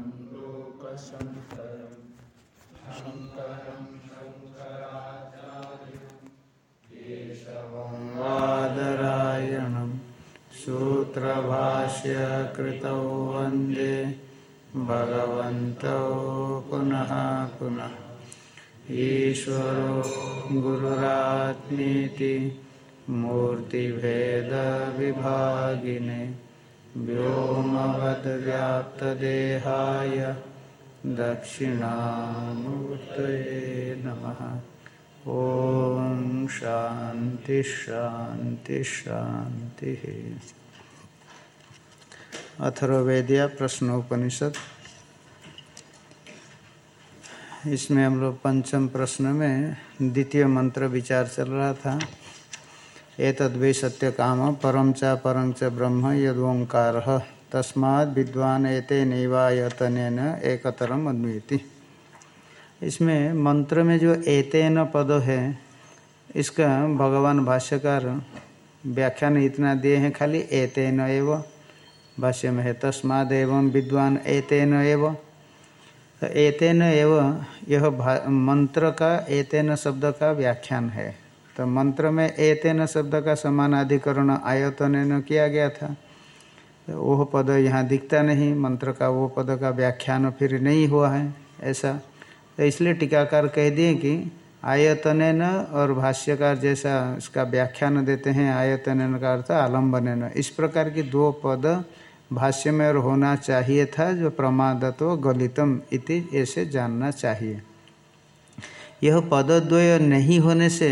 शङ्करं लोकशङ्करं शङ्करं शङ्कराचार्यं केशवं वादरायणं सूत्रभाष्यकृतौ वंदे भगवन्तौ पुनः पुनः। ईश्वरो गुरुरात्मीति मूर्तिभेदविभागिने व्योमवद्व्याप्तदेहाय दक्षिणामूर्तये नमः। ॐ शान्ति शान्ति शान्तिः। अथर्ववेदिया प्रश्नोपनिषद। इसमें हम लोग पंचम प्रश्न में द्वितीय मंत्र विचार चल रहा था। एतद्वै सत्य काम परम च परं च ब्रह्म यदोंकार तस्माद् विद्वान एते नैवायतन एकतरम अन्वेति। इसमें मंत्र में जो एतेन पद है, इसका भगवान भाष्यकार व्याख्यान इतना दिए हैं, खाली एतेन एव भाष्य में है। तस्माद एवं विद्वान एतेन एव। तो एतेन एव, यह मंत्र का एतेन शब्द का व्याख्यान है। तो मंत्र में एतेन शब्द का समानाधिकरण आयतन किया गया था। तो वो पद यहाँ दिखता नहीं, मंत्र का वो पद का व्याख्यान फिर नहीं हुआ है ऐसा। तो इसलिए टीकाकार कह दिए कि आयतन और भाष्यकार जैसा इसका व्याख्यान देते हैं, आयतन का अर्थ आलंबन इस प्रकार की दो पद भाष्य में और होना चाहिए था जो प्रमादत्व गलितम इति ऐसे जानना चाहिए। यह पदद्वय नहीं होने से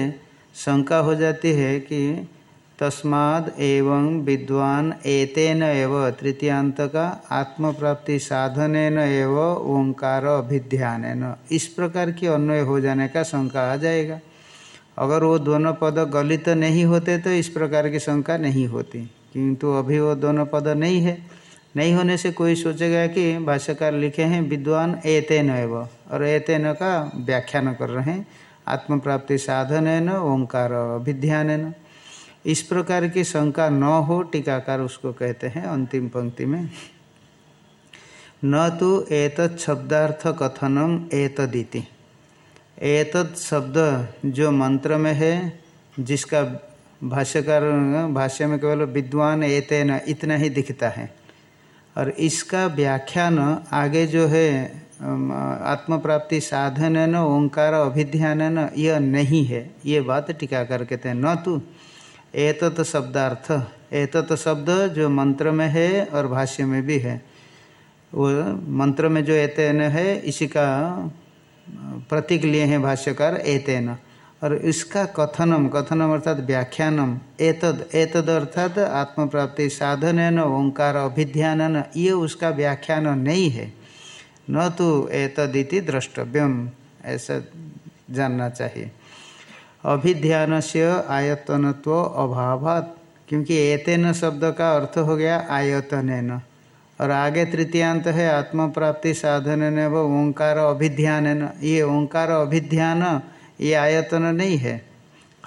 शंका हो जाती है कि तस्माद एवं विद्वान एतेन एव तृतीयांत का आत्म प्राप्ति साधन एव ओंकार अभिध्यान इस प्रकार की अन्वय हो जाने का शंका आ जाएगा। अगर वो दोनों पद गलित तो नहीं होते तो इस प्रकार की शंका नहीं होती। किंतु अभी वो दोनों पद नहीं है। नहीं होने से कोई सोचेगा कि भाष्यकार लिखे हैं, विद्वान एतेन एव। और एतेन का व्याख्यान कर रहे हैं। आत्म प्राप्ति साधन है न ओंकार अभिध्यान है न इस प्रकार की शंका न हो, टीकाकार उसको कहते हैं अंतिम पंक्ति में। न तो एतत् शब्दार्थ कथनम एतदिति। एतत् शब्द जो मंत्र में है, जिसका भाष्यकार, भाष्य में केवल विद्वान एतेन इतना ही दिखता है। और इसका व्याख्यान आगे जो है आत्म प्राप्ति साधन न ओंकार अभिध्यान न यह नहीं है। ये बात टीकाकार कहते हैं न तो एतत शब्दार्थ। एतत शब्द जो मंत्र में है और भाष्य में भी है। वो मंत्र में जो एतेन है, इसी का प्रतीक लिए हैं भाष्यकार एतेन। और इसका कथनम कथनम अर्थात व्याख्यानम, एतद एतद अर्थात आत्म प्राप्ति साधन ओंकार अभिध्यान ये उसका व्याख्यान नहीं है। न तो एतदिति द्रष्टव्यम। ऐसा जानना चाहिए। अभिध्यान से आयतनत्व अभावात, क्योंकि एतेन शब्द का अर्थ हो गया आयतन और आगे तृतीयांत है आत्म प्राप्ति साधन ने व ओंकार अभिध्यान ये ओंकार अभिध्यान, ये आयतन नहीं है।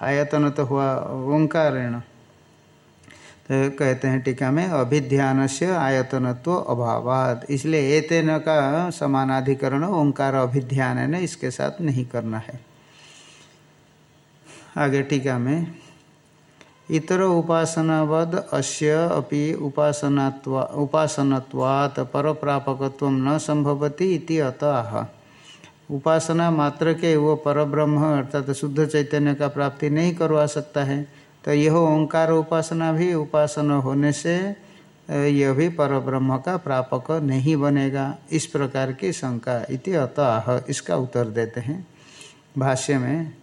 आयतन तो हुआ ओंकारेण। तो कहते हैं टीका में अभिध्यान से आयतनत्व अभावात। इसलिए एतेन का समानाधिकरण, ओंकार अभिध्यान ने, इसके साथ नहीं करना है। आगे टीका में, इतर उपासनावद अस्य अपि उपासनात्वा, उपासनत्वात् पर प्रापकत्व न संभवती इति अतः। उपासना मात्र के वो परब्रह्म, अर्थात शुद्ध चैतन्य का प्राप्ति नहीं करवा सकता है। तो यह ओंकार उपासना भी उपासना होने से यह भी परब्रह्म का प्रापक नहीं बनेगा। इस प्रकार की शंका इति अतः इसका उत्तर देते हैं भाष्य में।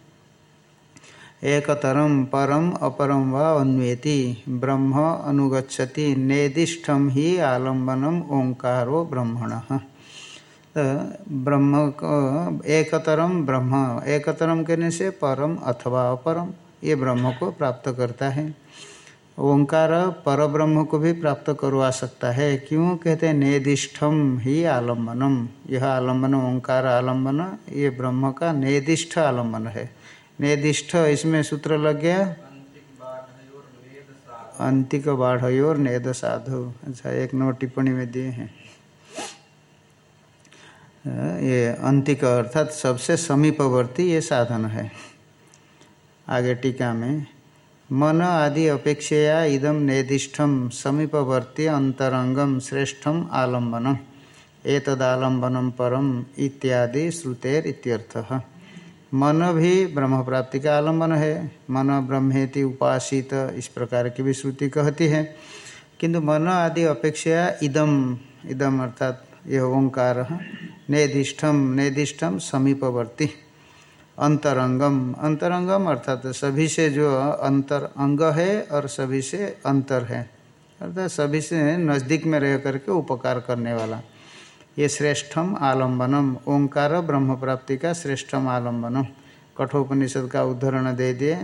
एकतरम परम अपरम व अन्वेति, ब्रह्म अनुगछति नेदिष्ठम ही आलम्बनम ओंकारो ब्रह्मण। तो ब्रह्म एकतरम ब्रह्म एकतरम कहने से परम अथवा अपरम ये ब्रह्म को प्राप्त करता है। ओंकार पर ब्रह्म को भी प्राप्त करवा सकता है। क्यों? कहते हैं, नेदिष्ठम ही आलम्बनम। यह आलंबन, ओंकार आलंबन, ये ब्रह्म का नेदिष्ठ आलंबन है। निर्दिष्ट इसमें सूत्र लग गया? अंतिक बाढ़ और नेद साधु। अच्छा एक नौ टिप्पणी में दिए हैं। ये अंतिक अर्थात सबसे समीपवर्ती ये साधन है। आगे टीका में, मन आदि अपेक्षया इदम निर्दिष्टम समीपवर्ती अंतरंगम श्रेष्ठम आलम्बनम एतदालंबनम परम इत्यादि श्रुतेर इत्यर्थः। मन भी ब्रह्म प्राप्ति का आलंबन है। मन ब्रह्मेति उपासित इस प्रकार की भी श्रुति कहती है। किंतु मन आदि अपेक्षा इदम इदम अर्थात यह ओंकार निर्दिष्टम निर्दिष्टम समीपवर्ती अंतरंगम। अंतरंगम अर्थात सभी से जो अंतर अंग है और सभी से अंतर है। अर्थात सभी से नज़दीक में रह करके उपकार करने वाला। ये श्रेष्ठम आलम्बनम ओंकार ब्रह्म प्राप्ति का श्रेष्ठम आलम्बनम कठोपनिषद का उदाहरण दे दिए।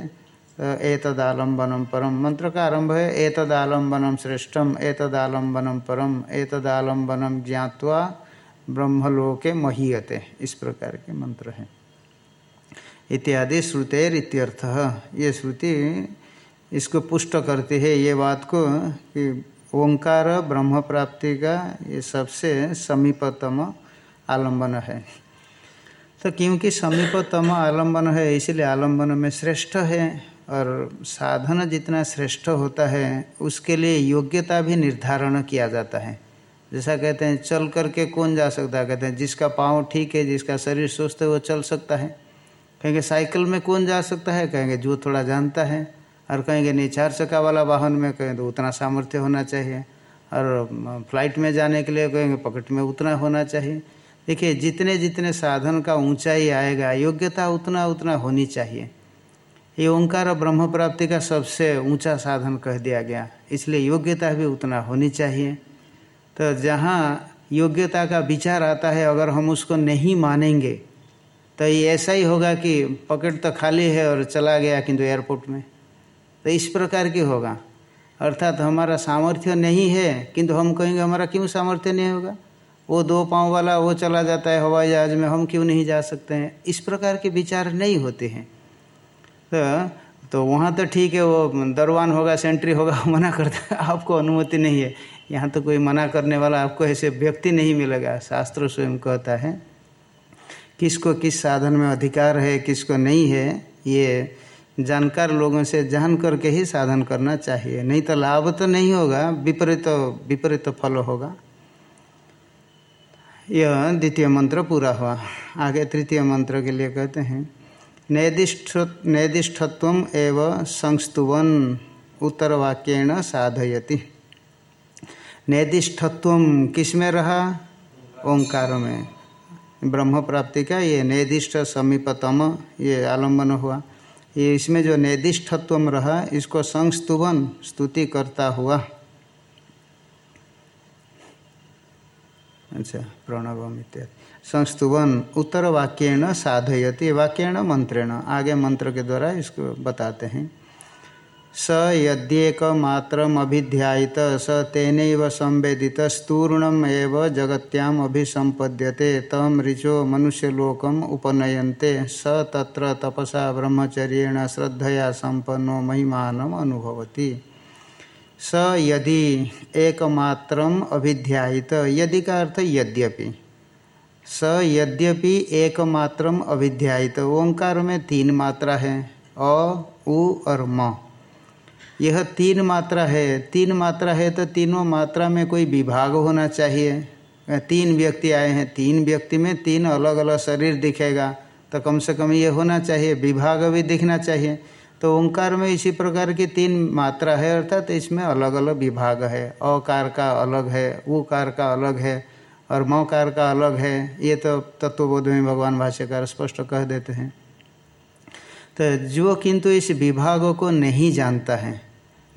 एतद आलम्बनम परम। मंत्र का आरंभ है एतद आलम्बनम श्रेष्ठम एतद आलम्बनम परम एतद आलम्बनम ज्ञावा ब्रह्मलोके महीयते। इस प्रकार के मंत्र हैं। इत्यादि श्रुतेर इत्यर्थ। ये श्रुति इसको पुष्ट करती है ये बात को कि ओंकार ब्रह्म प्राप्ति का ये सबसे समीपतम आलंबन है। तो क्योंकि समीपतम आलंबन है, इसलिए आलंबन में श्रेष्ठ है और साधन जितना श्रेष्ठ होता है, उसके लिए योग्यता भी निर्धारण किया जाता है। जैसा कहते हैं, चल करके कौन जा सकता है? कहते हैं, जिसका पाँव ठीक है, जिसका शरीर स्वस्थ है, वो चल सकता है। कहेंगे, साइकिल में कौन जा सकता है? कहेंगे, जो थोड़ा जानता है। और कहेंगे, नहीं, चार चक्का वाला वाहन में कहें तो उतना सामर्थ्य होना चाहिए। और फ़्लाइट में जाने के लिए कहेंगे, पॉकेट में उतना होना चाहिए। देखिए, जितने जितने साधन का ऊंचाई आएगा, योग्यता उतना उतना होनी चाहिए। ये ओंकार ब्रह्म प्राप्ति का सबसे ऊँचा साधन कह दिया गया। इसलिए योग्यता भी उतना होनी चाहिए। तो जहाँ योग्यता का विचार आता है, अगर हम उसको नहीं मानेंगे तो ये ऐसा ही होगा कि पॉकेट तो खाली है और चला गया किंतु एयरपोर्ट में। तो इस प्रकार की होगा। अर्थात हमारा सामर्थ्य नहीं है, किंतु हम कहेंगे, हमारा क्यों सामर्थ्य नहीं होगा? वो दो पाँव वाला, वो चला जाता है हवाई जहाज़ में, हम क्यों नहीं जा सकते हैं? इस प्रकार के विचार नहीं होते हैं। तो तो वहाँ तो ठीक है, वो दरवान होगा, सेंट्री होगा, मना करता है। आपको अनुमति नहीं है। यहाँ तो कोई मना करने वाला, आपको ऐसे व्यक्ति नहीं मिलेगा, शास्त्र स्वयं कहता है। किसको किस साधन में अधिकार है, किसको नहीं है, ये जानकार लोगों से जान करके ही साधन करना चाहिए। नहीं तो लाभ तो नहीं होगा, विपरीत विपरीत फल होगा। यह द्वितीय मंत्र पूरा हुआ। आगे तृतीय मंत्र के लिए कहते हैं, नैदिष्ठ नैदिष्ठत्व एवं संस्तुवन उत्तरवाक्येण साधयति। नैदिष्ठत्व किसमें रहा? ओंकार में। ब्रह्म प्राप्ति का ये निर्दिष्ट समीपतम ये आलंबन हुआ। ये इसमें जो निर्दिष्टत्व रहा, इसको संस्तुवन स्तुति करता हुआ। अच्छा प्रणवम इत्यादि। संस्तुवन उत्तर वाक्यण साधयती, वाक्यण मंत्रेण। आगे मंत्र के द्वारा इसको बताते हैं। स यद्येकमात्रमभिध्यायित, स तेन संवेदित, स्तूर्णम एव जगत्याम अभिसंपद्यते तम ऋचो मनुष्यलोकम उपनयन्ते, स तत्र तपसा ब्रह्मचर्येण श्रद्धया संपन्नो महिमानम अनुभवति। स यदि एकमात्रम अभिध्यायित, यदि का अर्थ यद्यपि। स यद्यपि एकमात्रम अभिध्यायित, ओंकार में तीन मात्रा है, अ, उ, और म। यह तीन मात्रा है। तीन मात्रा है तो तीनों मात्रा में कोई विभाग होना चाहिए। तीन व्यक्ति आए हैं। तीन व्यक्ति में तीन अलग अलग शरीर दिखेगा। तो कम से कम ये होना चाहिए। विभाग भी दिखना चाहिए। तो ओंकार में इसी प्रकार की तीन मात्रा है अर्थात तो इसमें अलग अलग विभाग है। अकार का अलग है, उकार का अलग है और मकार का अलग है। ये तो तत्वबोध में भगवान भाष्यकार स्पष्ट कह देते हैं। तो जो किंतु इस विभाग को नहीं जानता है।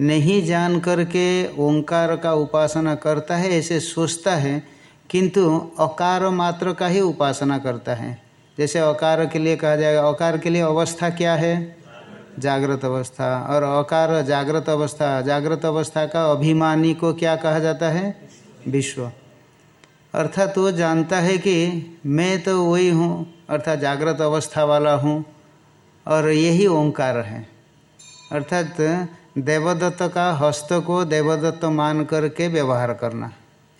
नहीं जान करके ओंकार का उपासना करता है, ऐसे सोचता है, किंतु अकार मात्र का ही उपासना करता है। जैसे अकार के लिए कहा जाएगा, अकार के लिए अवस्था क्या है? जागृत अवस्था। और अकार जागृत अवस्था जागृत अवस्था का अभिमानी को क्या कहा जाता है? विश्व। अर्थात वो जानता है कि मैं तो वही हूँ, अर्थात जागृत अवस्था वाला हूँ। और यही ओंकार है। अर्थात देवदत्त का हस्त को देवदत्त मान करके व्यवहार करना,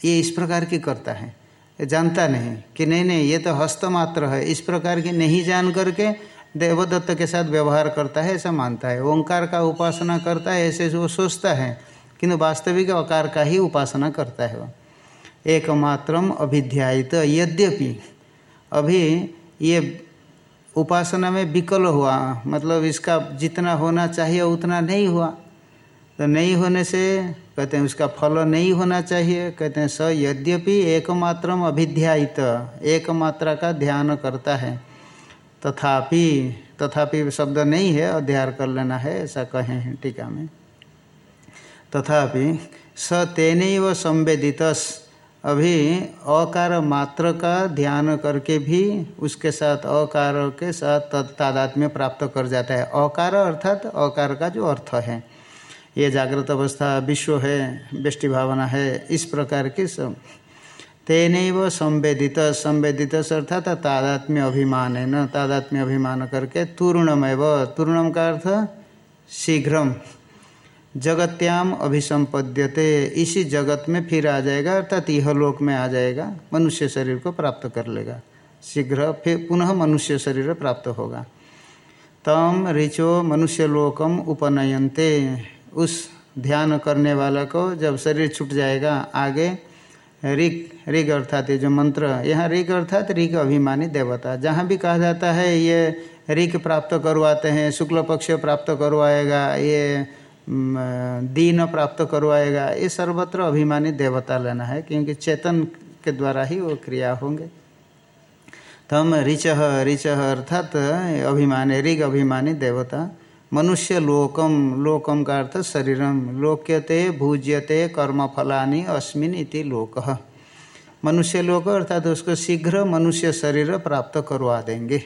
ये इस प्रकार की करता है। जानता नहीं कि नहीं नहीं, ये तो हस्त मात्र है। इस प्रकार की नहीं जान करके देवदत्त के साथ व्यवहार करता है, ऐसा मानता है। ओंकार का उपासना करता है, ऐसे वो सोचता है, किंतु वास्तविक आकार का ही उपासना करता है वो। एकमात्रम अभिध्यायित यद्यपि, अभी ये उपासना में विकल हुआ। मतलब इसका जितना होना चाहिए, उतना नहीं हुआ। तो नहीं होने से कहते हैं उसका फल नहीं होना चाहिए। कहते हैं स यद्यपि एकमात्रम अभिध्यायित एक मात्रा का ध्यान करता है। तथापि तथापि शब्द नहीं है, अध्यार कर लेना है, ऐसा कहे हैं टीका में। तथापि स तेन व संवेदित अभी अकार मात्र का ध्यान करके भी उसके साथ, अकार के साथ तादात्म्य प्राप्त कर जाता है। अकार अर्थात अकार का जो अर्थ है। ये जागृत अवस्था, विश्व है बेष्टि भावना है, इस प्रकार के सब। तेन व संवेदित संवेदित अर्थात तादात्म्य अभिमान है न? तादात्म्य अभिमान करके तूर्णमेव। तूर्णम का अर्थ शीघ्रम। जगत्याम अभिसंपद्यते। इसी जगत में फिर आ जाएगा, अर्थात यह लोक में आ जाएगा, मनुष्य शरीर को प्राप्त कर लेगा। शीघ्र फिर पुनः मनुष्य शरीर प्राप्त होगा। तम ऋचो मनुष्य लोकम उपनयनते। उस ध्यान करने वाला को जब शरीर छूट जाएगा, आगे ऋग ऋग अर्थात ये जो मंत्र, यहाँ ऋग अर्थात ऋग अभिमानी देवता। जहाँ भी कहा जाता है, ये ऋग प्राप्त करवाते हैं, शुक्ल पक्ष प्राप्त करवाएगा, ये दीन प्राप्त करवाएगा, ये सर्वत्र अभिमानी देवता लेना है, क्योंकि चेतन के द्वारा ही वो क्रिया होंगे। तम ऋच ऋच अर्थात अभिमानी, ऋग अभिमानी देवता, मनुष्य लोकम लोकम का अर्थ शरीरम, लोक्यते, भूज्यते कर्म फलानी अस्मिन इति लोक। मनुष्य लोक अर्थात उसको शीघ्र मनुष्य शरीर प्राप्त करवा देंगे।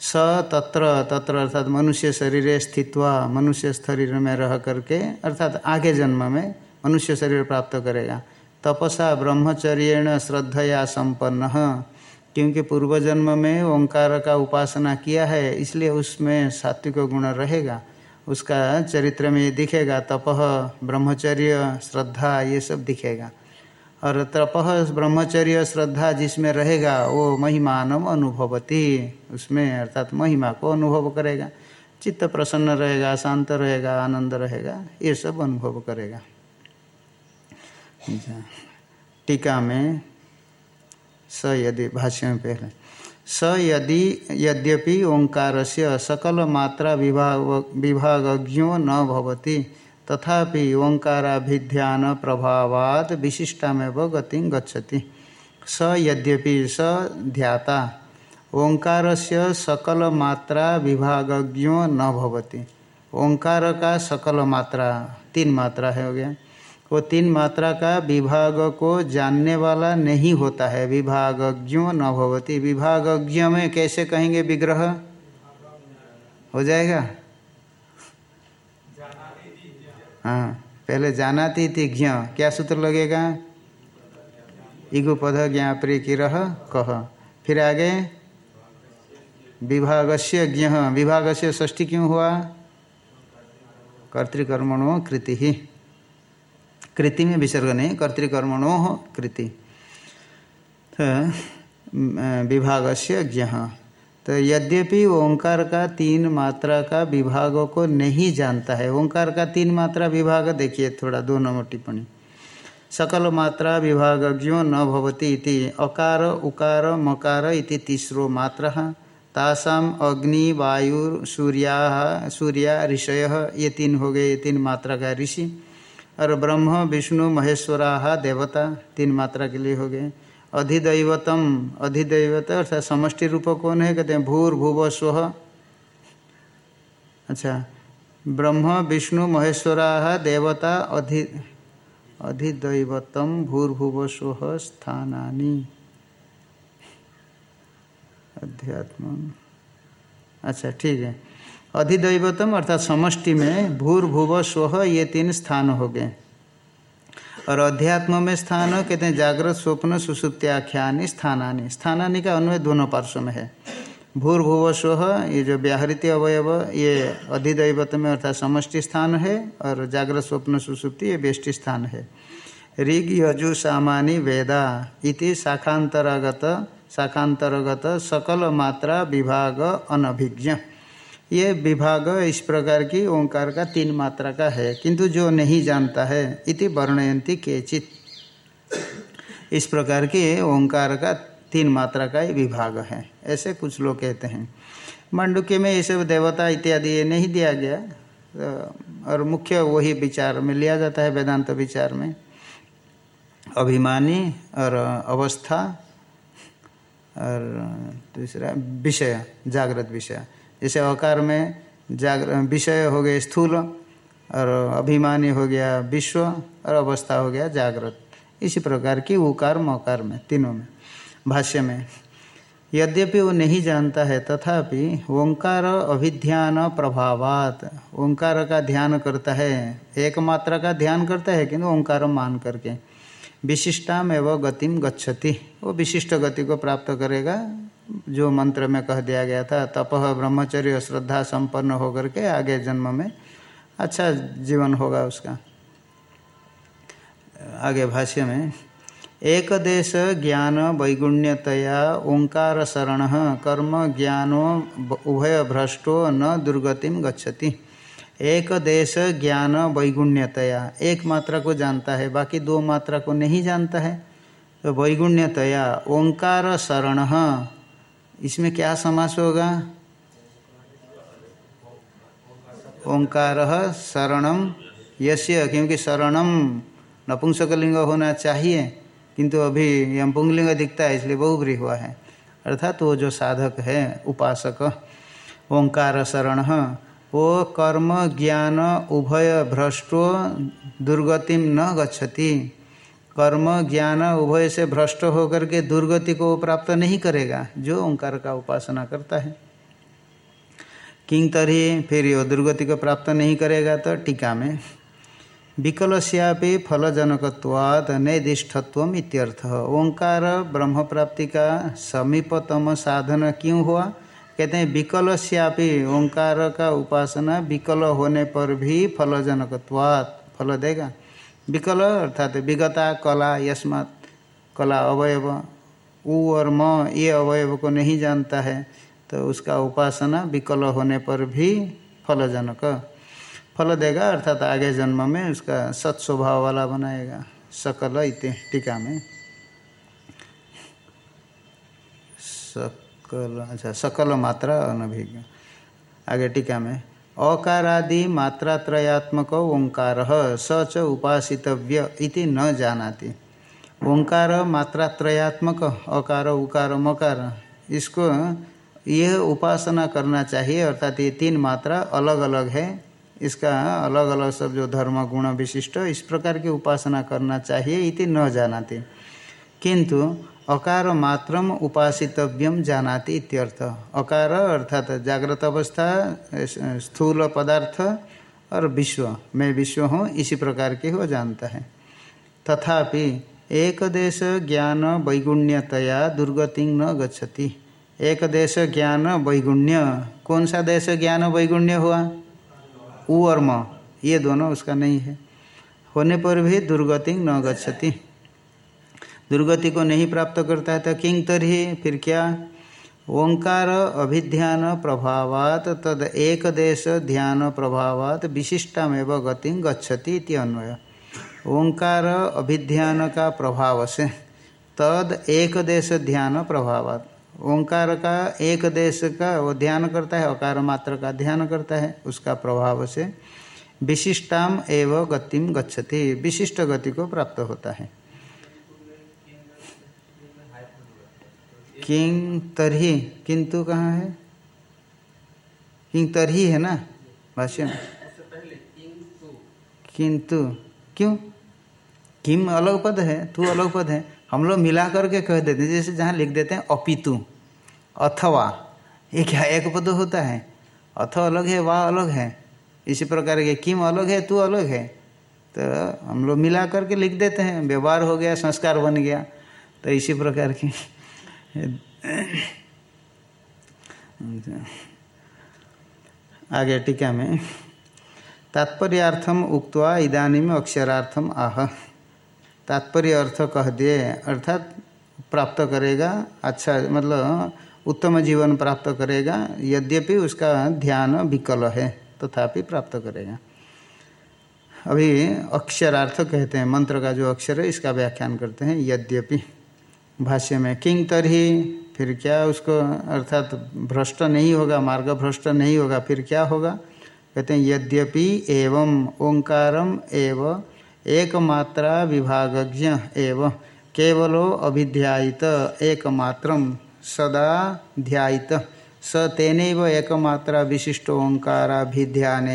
स तत्र तत्र अर्थात मनुष्य शरीर स्थित्वा मनुष्य शरीर में रह करके, अर्थात आगे जन्म में, मनुष्य शरीर प्राप्त करेगा। तपसा ब्रह्मचर्य श्रद्धया संपन्न, क्योंकि पूर्व जन्म में ओंकार का उपासना किया है, इसलिए उसमें सात्विक गुण रहेगा। उसका चरित्र में दिखेगा तपह ब्रह्मचर्य, श्रद्धा, ये सब दिखेगा। और तपह ब्रह्मचर्य श्रद्धा जिसमें रहेगा, वो महिमानम अनुभवती। उसमें अर्थात महिमा को अनुभव करेगा। चित्त प्रसन्न रहेगा, शांत रहेगा, आनंद रहेगा, ये सब अनुभव करेगा। अच्छा। टीका में स यदि, भाष्य में पहले। स यदि, यद्यपि ओंकार से सकल मात्रा विभाग विभागज्ञो न भवति। तथापि ओंकाराभिध्यान प्रभावाद विशिष्टामेव गति गच्छति। स यद्यपि स ध्याता। ओंकार से सकल मात्रा विभागज्ञो न भवति। ओंकार का सकल मात्रा तीन मात्रा है हो गया। वो तीन मात्रा का विभाग को जानने वाला नहीं होता है। विभागज्ञो न भवती। विभागज्ञ में कैसे कहेंगे विग्रह? हो जाएगा? हाँ पहले जानाती थी ज्ञ क्या सूत्र लगेगा? इगुपध ज्ञा प्रिय की रह कह। फिर आगे, विभागस्य ज्ञ विभागस्य ष्ठी क्यों हुआ? कर्तिकर्मणों कृति। ही कृति में विसर्ग नहीं, कर्तिकर्मणो कृति। तो विभाग से ज्ञ तो यद्यपि ओंकार का तीन मात्रा का विभाग को नहीं जानता है, ओंकार का तीन मात्रा विभाग, देखिए थोड़ा दो नंबर टिप्पणी। सकल मात्रा विभागज्ञो न भवती इति, अकार, उकार, मकार इति तीसरो मात्र। तासाम अग्नि, वायु, सूर्या सूर्या, ऋषय, ये तीन हो गए, ये तीन मात्रा का ऋषि। और ब्रह्म, विष्णु, महेश्वरा, देवता, तीन मात्रा के लिए हो गए। अधिदैवतम, अधिदैवत, अर्थात समष्टि रूप कौन है? कहते हैं भूर, भूव, स्व। अच्छा ब्रह्म, विष्णु महेश्वरा देवता, अधि, अधिदैवतम भूर्भुव स्व स्थानी अध्यात्म। अच्छा ठीक है। अधिदैवतम, अर्थात समष्टि में भूर्भुव स्व, ये तीन स्थान हो गए। और अध्यात्म में स्थान कहते हैं, जागृत, स्वप्न, सुसुप्त्याख्यानी, स्थानानी। स्थानानी का अन्वय दोनों पार्श्व में है। भूर्भुव स्व ये जो व्याहृत अवयव, ये अधिदैवत में अर्थात समष्टि स्थान है, और जागृत, स्वप्न, सुसुप्ति, ये बेष्टि स्थान है। ऋग यजु सामानी वेदा, इति शाखांतरगत शाखांतरगत सकल मात्रा विभाग अनभिज्ञ। ये विभाग इस प्रकार की ओंकार का तीन मात्रा का है, किंतु जो नहीं जानता है, इति वर्णयंती केचित। इस प्रकार की ओंकार का तीन मात्रा का ही विभाग है। ऐसे कुछ लोग कहते हैं। मंडुक्य में ये सब देवता इत्यादि ये नहीं दिया गया। तो और मुख्य वही विचार में लिया जाता है वेदांत विचार में। अभिमानी और अवस्था और दूसरा विषय, जागृत विषय। जैसे अकार में जागर विषय हो गए स्थूल, और अभिमानी हो गया विश्व, और अवस्था हो गया जागृत। इसी प्रकार की उकार, मकार में, तीनों में, भाष्य में। यद्यपि वो नहीं जानता है, तथापि ओंकार अभिध्यान प्रभावात। ओंकार का ध्यान करता है एक मात्रा का ध्यान करता है किंतु ओंकार मान करके। विशिष्टाम एवं गतिम गच्छति। वो विशिष्ट गति को प्राप्त करेगा। जो मंत्र में कह दिया गया था तपह ब्रह्मचर्य, श्रद्धा संपन्न होकर के आगे जन्म में अच्छा जीवन होगा उसका। आगे भाष्य में एक देश ज्ञान वैगुण्यतया ओंकार शरण, कर्म ज्ञानो उभय भ्रष्टो न दुर्गतिम गच्छति। एक देश ज्ञान वैगुण्यतया। एक मात्रा को जानता है, बाकी दो मात्रा को नहीं जानता है। तो वैगुण्यतया, ओंकार शरण। इसमें क्या समास होगा? ओंकार शरणम यश्य क्योंकि शरणम नपुंसकलिंग होना चाहिए, किंतु अभी यम पुंगलिंग दिखता है, इसलिए बहुब्री हुआ है। अर्थात वो जो साधक है, उपासक, ओंकार शरण वो कर्म, ज्ञान, उभय भ्रष्टो दुर्गतिम न गच्छति। कर्म, ज्ञान, उभय से भ्रष्ट होकर के दुर्गति को प्राप्त नहीं करेगा, जो ओंकार का उपासना करता है। किंग तरी फिर यो दुर्गति को प्राप्त नहीं करेगा तो टीका में, विकलस्यापि फलजनकवाद निर्दिष्टत्व इत्यर्थ। ओंकार ब्रह्म प्राप्ति का समीपतम साधन क्यों हुआ? कहते हैं, विकलस्यापि ओंकार का उपासना विकल होने पर भी फलजनकवाद फल देगा। विकल अर्थात विगता, कला, यस्मात कला अवयव, उ और म, ये अवयव को नहीं जानता है तो उसका उपासना विकल होने पर भी फलजनक। फल देगा अर्थात आगे जन्म में उसका सत स्वभाव वाला बनाएगा। सकल इति टीका में। सकल अच्छा सकल मात्रा अनभिज्ञ। आगे टीका में, अकारादि मात्रात्रयात्मक ओंकार स च उपासितव्य इति न जानाति। ओंकार, मात्रात्रयात्मक, अकार, उकार, मकार, इसको यह उपासना करना चाहिए, अर्थात ये तीन मात्रा अलग अलग है। इसका अलग अलग सब जो धर्म, गुण विशिष्ट, इस प्रकार की उपासना करना चाहिए इति न जानाति। किंतु अकार मात्रम उपासितव्यम जानाति इत्यर्थ। अकार अर्थात जागृत अवस्था स्थूल पदार्थ और विश्व। मैं विश्व हूँ, इसी प्रकार के हो जानता है। तथापि एक देश ज्ञान वैगुण्यतया दुर्गति न गच्छति। एक देश ज्ञान वैगुण्य। कौन सा देश ज्ञान वैगुण्य हुआ? उ और म। ये दोनों उसका नहीं है। होने पर भी दुर्गति न गच्छति। दुर्गति को नहीं प्राप्त करता है तो किंग तरही? फिर क्या? ओंकार अभिध्यान प्रभावात, तद एक देश ध्यान प्रभावात, विशिष्टमेव गति गच्छति इति अन्वय। ओंकार अभिध्यान का प्रभाव से तद एक देश ध्यान प्रभावात। ओंकार का एक देश का वो ध्यान करता है, अकार मात्र का ध्यान करता है, उसका प्रभाव से विशिष्टाम एवं गतिम गच्छति, विशिष्ट गति को प्राप्त होता है। किंग तरही किंतु कहाँ है? किंग तरही है ना भाष्य में? किंतु क्यों? किम अलग पद है तू अलग पद है। हम लोग मिला करके कह देते हैं जैसे जहाँ लिख देते हैं अपितु अथवा। ये क्या एक पद होता है? अथ अलग है वाह अलग है। इसी प्रकार के किम अलग है तू अलग है। तो हम लोग मिला करके लिख देते हैं व्यवहार हो गया संस्कार बन गया। तो इसी प्रकार की आगे टीका में, तात्पर्यार्थम उक्त्वा इदानीम अक्षरार्थम आह। तात्पर्य अर्थ कह दिए, अर्थात प्राप्त करेगा अच्छा मतलब उत्तम जीवन प्राप्त करेगा, यद्यपि उसका ध्यान विकल है, तथापि तो प्राप्त करेगा। अभी अक्षरार्थ कहते हैं, मंत्र का जो अक्षर है, इसका व्याख्यान करते हैं, यद्यपि। भाष्य में किंग तरही? फिर क्या उसको, अर्थात भ्रष्ट नहीं होगा, मार्ग भ्रष्ट नहीं होगा, फिर क्या होगा? कहते हैं, यद्यपि एवं ओंकारम एव एकमात्रा विभागज्ञ एव केवलो अभिध्यायित एकमात्रम सदा ध्यायित। स तेन एकमात्रा विशिष्ट ओंकाराभिध्यान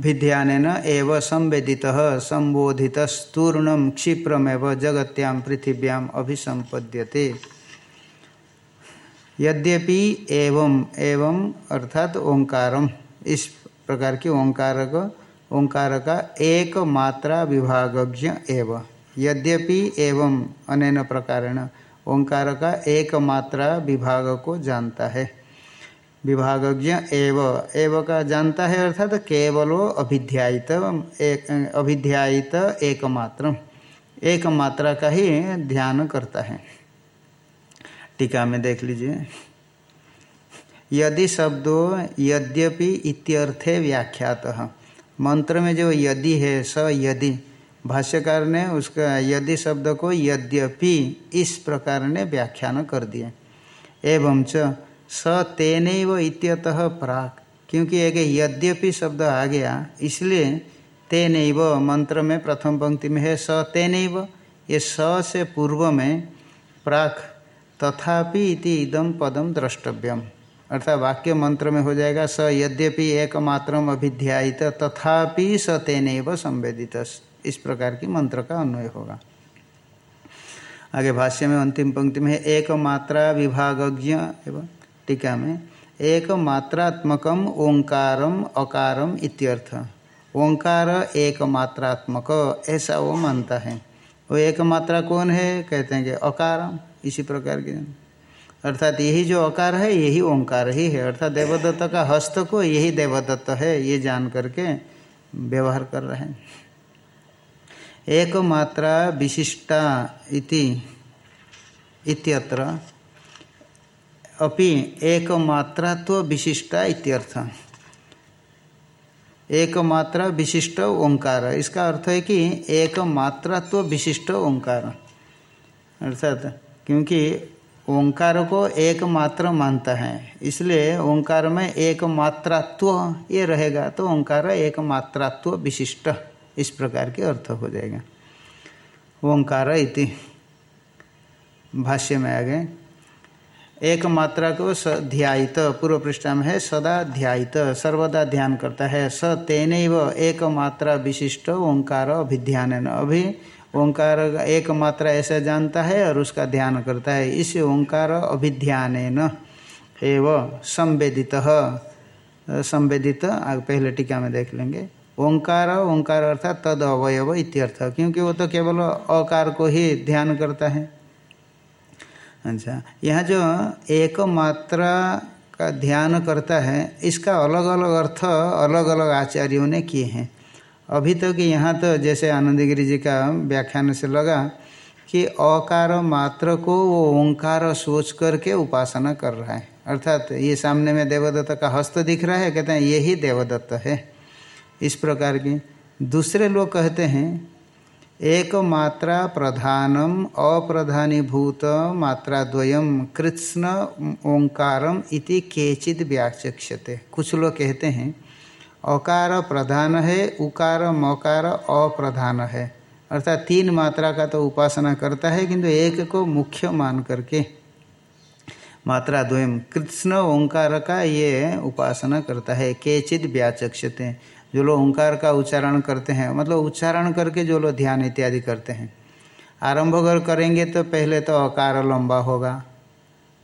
भिध्यान एव संवेदित संबोधित स्तूर्ण क्षिप्रमेव जगत्याम पृथिव्याम अभिसंपद्यते यद्यपि एवं एवं अर्थात ओंकारम इस प्रकार की ओंकार ओंकार का एक मात्रा विभागज्ञ एव। यद्यपि एवं अनेन प्रकारेण ओंकार का एक मात्रा विभाग को जानता है। विभागज्ञ एव। एव का जानता है अर्थात तो केवलो अभिध्यायित, एक अभिध्यायित एक मात्र एक मात्रा का ही ध्यान करता है। टीका में देख लीजिए। यदि शब्दों यद्यपि इत्यर्थे व्याख्यात। मंत्र में जो यदि है, स यदि। भाष्यकार ने उसका यदि शब्द को यद्यपि इस प्रकार ने व्याख्यान कर दिए। एवं च स तेन इत्यतः प्राक। क्योंकि एक यद्यपि शब्द आ गया, इसलिए तेन मंत्र में प्रथम पंक्ति में है स तेन ये स से पूर्व में प्राक। तथापि इति इदम पदम द्रष्टव्यम। अर्थात वाक्य मंत्र में हो जाएगा, स यद्यपि एकमात्रम अभिध्यायित, तथापि स तेन संवेदित इस प्रकार की मंत्र का अन्वय होगा। आगे भाष्य में अंतिम पंक्ति में एक मात्रा विभागज्ञ एवं टीका में एक मात्रात्मकम ओंकारम अकारम इत्यर्थ। ओंकार एक मात्रात्मक ऐसा वो मानता है। वो एक मात्रा कौन है? कहते हैं कि अकारम, इसी प्रकार के। अर्थात यही जो अकार है, यही ओंकार ही है। अर्थात देवदत्त का हस्त को यही देवदत्त है, ये जान करके व्यवहार कर रहे हैं। एक मात्रा विशिष्टा इति, इत्यत्र अपि एक मात्रात्व विशिष्टा इत्यर्थ। एक मात्रा विशिष्ट ओंकार। इसका अर्थ है कि एक मात्रात्व विशिष्ट ओंकार। अर्थात, क्योंकि ओंकार को एक मात्र मानता है, इसलिए ओंकार में एक मात्रात्व ये रहेगा तो ओंकार एक मात्रात्व विशिष्ट। इस प्रकार के अर्थ हो जाएगा। ओंकार इति। भाष्य में आगे। एक मात्रा को ध्यायित पूर्व पृष्ठ में है, सदा ध्यायित, सर्वदा ध्यान करता है। स तेन एक मात्रा विशिष्ट ओंकार अभिध्यान अभी ओंकार एक मात्रा ऐसा जानता है और उसका ध्यान करता है। इस ओंकार अभिध्यान एव संवेदित। संवेदित पहले टीका में देख लेंगे। ओंकार ओंकार अर्थात तद अवयव इत्यर्थ। क्योंकि वो तो केवल अकार को ही ध्यान करता है। अच्छा। यहाँ जो एक मात्रा का ध्यान करता है, इसका अलग अलग अर्थ अलग अलग आचार्यों ने किए हैं। अभी तक तो यहाँ तो जैसे आनंदगिरी जी का व्याख्यान से लगा कि अकार मात्र को वो ओंकार सोच करके उपासना कर रहा है। अर्थात ये सामने में देवदत्त का हस्त दिख रहा है, कहते हैं, यही देवदत्त है। इस प्रकार की। दूसरे लोग कहते हैं एक मात्रा प्रधानम, अप्रधानीभूत मात्रा द्वयम कृत्स्न ओंकारम इति केचित व्याचक्षते। कुछ लोग कहते हैं, अकार प्रधान है, उकार मकार अप्रधान है। अर्थात तीन मात्रा का तो उपासना करता है, किंतु एक को मुख्य मान करके मात्रा द्वयम कृष्ण ओंकार का ये उपासना करता है केचित व्याचक्षते। जो लोग ओंकार का उच्चारण करते हैं मतलब उच्चारण करके जो लोग ध्यान इत्यादि करते हैं। आरंभ अगर करेंगे तो पहले तो अकार लंबा होगा,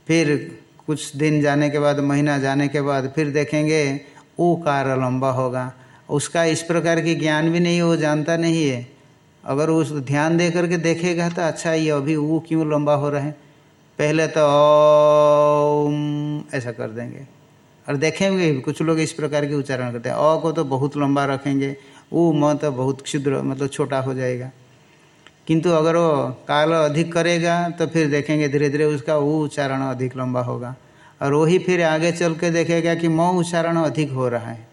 फिर कुछ दिन जाने के बाद, महीना जाने के बाद, फिर देखेंगे कार लंबा होगा। उसका इस प्रकार की ज्ञान भी नहीं, वो जानता नहीं है। अगर उस ध्यान दे करके देखेगा तो अच्छा ये अभी वो क्यों लंबा हो रहा है? पहले तो ऐसा कर देंगे। और देखेंगे कुछ लोग इस प्रकार के उच्चारण करते हैं। अ को तो बहुत लंबा रखेंगे वो म तो बहुत क्षुद्र मतलब छोटा हो जाएगा। किंतु अगर वो काल अधिक करेगा तो फिर देखेंगे धीरे धीरे उसका वो उच्चारण अधिक लंबा होगा। और वही फिर आगे चल के देखेगा कि म उच्चारण अधिक हो रहा है।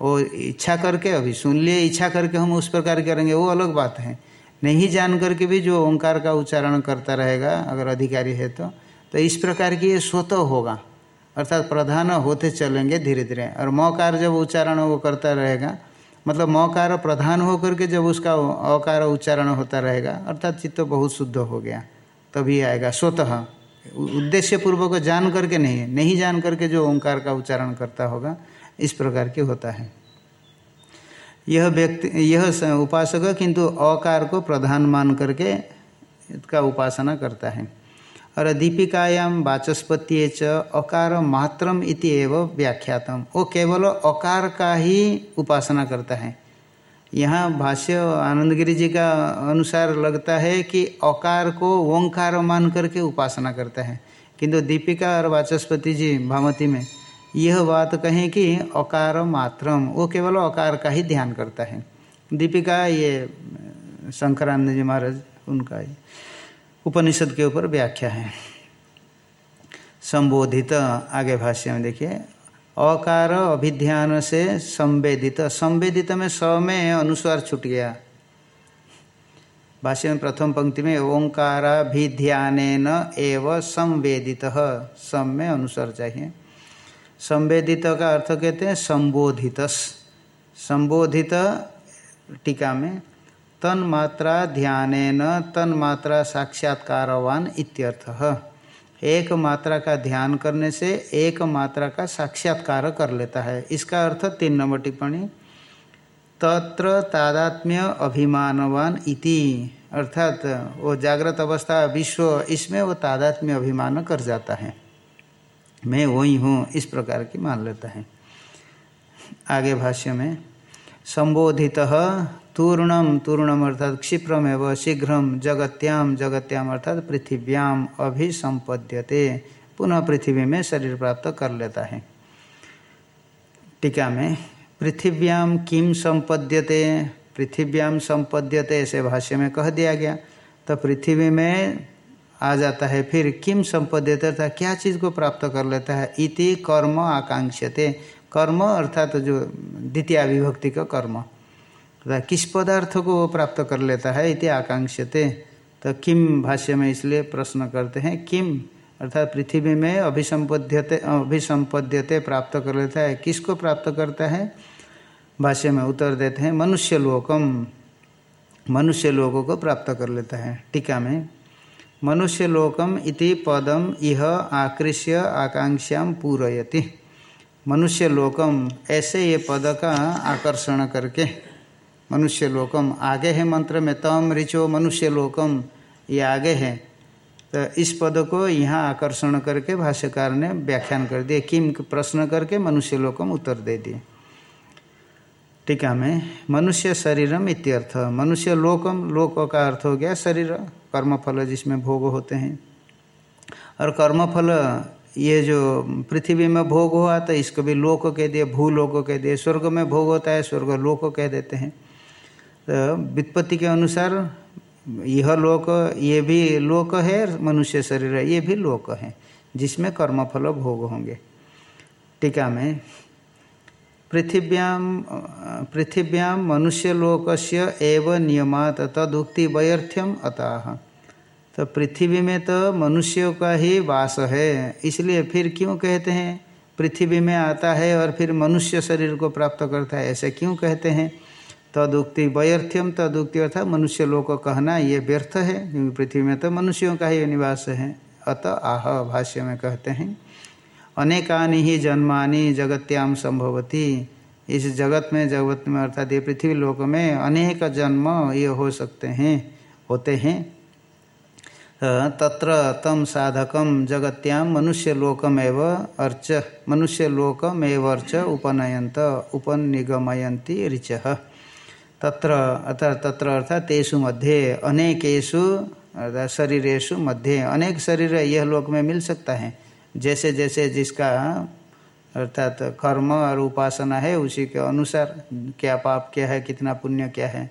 वो इच्छा करके, अभी सुन लिए, इच्छा करके हम उस प्रकार करेंगे, वो अलग बात है। नहीं जान करके भी जो ओंकार का उच्चारण करता रहेगा, अगर अधिकारी है तो तो इस प्रकार की ये स्वतः होगा। अर्थात प्रधान होते चलेंगे धीरे धीरे। और मौकार जब उच्चारण वो करता रहेगा मतलब मौकार प्रधान होकर के जब उसका अकार उच्चारण होता रहेगा, अर्थात चित्त बहुत शुद्ध हो गया, तभी आएगा स्वतः। उद्देश्य पूर्वक जान करके नहीं नहीं जान करके जो ओंकार का उच्चारण करता होगा, इस प्रकार के होता है। यह व्यक्ति, यह उपासक किंतु अकार को प्रधान मान करके इसका उपासना करता है। और दीपिकायाम वाचस्पति च अकार मात्रम इति एव व्याख्यातम। वो केवल अकार का ही उपासना करता है। यहाँ भाष्य आनंदगिरी जी का अनुसार लगता है कि अकार को ओंकार मान करके उपासना करता है। किंतु दीपिका और वाचस्पति जी भामती में यह बात कहें कि अकार मात्रम, वो केवल अकार का ही ध्यान करता है। दीपिका ये शंकरानंद जी महाराज, उनका ही उपनिषद के ऊपर व्याख्या है। संबोधित आगे भाष्य में देखिए, अकार अभिध्यान से संवेदित। संवेदित में स में अनुस्वार छूट गया। भाष्य में प्रथम पंक्ति में ओंकाराभिध्यान एव संवेदित सम में अनुस्वार चाहिए। संवेदित का अर्थ कहते हैं संबोधित संबोधित टीका में तन्मात्रा ध्यान तन्मात्रा साक्षात्कारवान इत्यर्थ। एक मात्रा का ध्यान करने से एक मात्रा का साक्षात्कार कर लेता है। इसका अर्थ तीन नंबर टिप्पणी। तत्र तादात्म्य अभिमानवान इति। अर्थात वो जागृत अवस्था विश्व, इसमें वो तादात्म्य अभिमान कर जाता है। मैं वही हूँ, इस प्रकार की मान लेता है। आगे भाष्य में, संबोधित तूर्णम तूर्णम अर्थात क्षिप्रम एवं जगत्याम जगत्याम अर्थात पृथिव्याम अभिसंपद्यते पुनः पृथ्वी में शरीर प्राप्त कर लेता है। टीका में पृथिव्याम किम संपद्यते? पृथिव्याम संपद्यते ऐसे भाष्य में कह दिया गया। तो पृथ्वी में आ जाता है, फिर किम संपद्यते अर्थात क्या चीज़ को प्राप्त कर लेता है? इति कर्म आकांक्षते। कर्म अर्थात तो जो द्वितीय विभक्ति का कर्म। अर्थात किस पदार्थ को वो प्राप्त कर लेता है इति आकांक्षते। तो किम भाष्य में इसलिए प्रश्न करते हैं, किम अर्थात पृथ्वी में अभिसंपद्यते अभिसंपद्यते प्राप्त कर लेता है, किसको प्राप्त करता है? भाष्य में उत्तर देते हैं, मनुष्य लोकम। मनुष्य लोगों को प्राप्त कर लेता है, टीका में। मनुष्य लोकम इति पदम इह आकृष्य आकांक्षाम पूरयति। मनुष्य लोकम, ऐसे ये पद का आकर्षण करके मनुष्य लोकम आगे है मंत्र में तम ऋचो मनुष्य लोकम ये आगे है। तो इस पद को यहाँ आकर्षण करके भाष्यकार ने व्याख्यान कर दिए किम प्रश्न करके मनुष्य लोकम उत्तर दे दिए। टीका में मनुष्य शरीरम इत्यर्थ। मनुष्य लोकम, लोक का अर्थ हो गया शरीर, कर्मफल जिसमें भोग होते हैं। और कर्मफल, ये जो पृथ्वी में भोग हुआ तो इसको भी लोक कह दिए, भूलोक कह दिए। स्वर्ग में भोग होता है, स्वर्ग लोक कह देते हैं। तो वित्पत्ति के अनुसार यह लोक, ये भी लोक है, मनुष्य शरीर ये भी लोक है, जिसमें कर्मफल भोग होंगे। टीका में पृथिव्याम पृथिव्याम मनुष्यलोकस्य एव नियमात तदुक्ति वैर्थ्यम अतः। तो पृथ्वी में तो मनुष्यों का ही वास है, इसलिए फिर क्यों कहते हैं, पृथ्वी में आता है और फिर मनुष्य शरीर को प्राप्त करता है, ऐसे क्यों कहते हैं? तदुक्ति वैर्थ्यम तदुक्ति अर्थात मनुष्य लोक कहना ये व्यर्थ है, क्योंकि पृथ्वी में तो मनुष्यों का ही निवास है। अतः आह भाष्य में कहते हैं, अनेकानि ही जन्मानि जगत्याम संभवती। इस जगत में जगत में अर्थात ये पृथ्वी लोक में अनेक जन्म ये हो सकते हैं, होते हैं। तत्र तम साधकम जगत्याम मनुष्य लोकमेव अर्च, मनुष्य लोकमेव अर्च उपनयंत उपनिगमयंती ऋच। तत्र अर्थात तत्र अर्थात तेषु मध्ये अनेकेशु अर्थात शरीरेशु मध्य अनेक शरीर यह लोक में मिल सकता है। जैसे जैसे जिसका, अर्थात कर्म और उपासना है, उसी के अनुसार क्या पाप क्या है, कितना पुण्य क्या है।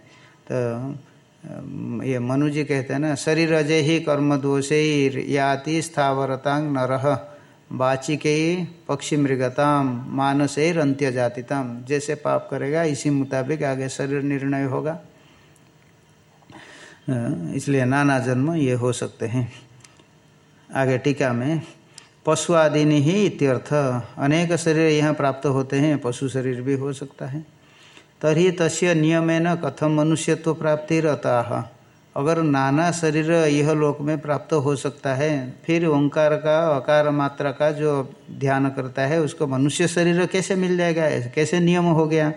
तो ये मनु जी कहते हैं ना, शरीर अजय ही कर्म दोषे याति स्थावरतांग नरह वाचिके पक्षी मृगताम मानसेर अंत्य जातिताम। जैसे पाप करेगा, इसी मुताबिक आगे शरीर निर्णय होगा। इसलिए नाना जन्म ये हो सकते हैं। आगे टीका में, पशु आदि ही इत्यर्थ। अनेक शरीर यहाँ प्राप्त होते हैं, पशु शरीर भी हो सकता है। तरी तस्य नियमेन कथम मनुष्यत्व प्राप्ति रहता अगर नाना शरीर यह लोक में प्राप्त हो सकता है, फिर ओंकार का, अकार मात्रा का जो ध्यान करता है, उसको मनुष्य शरीर कैसे मिल जाएगा? कैसे नियम हो गया?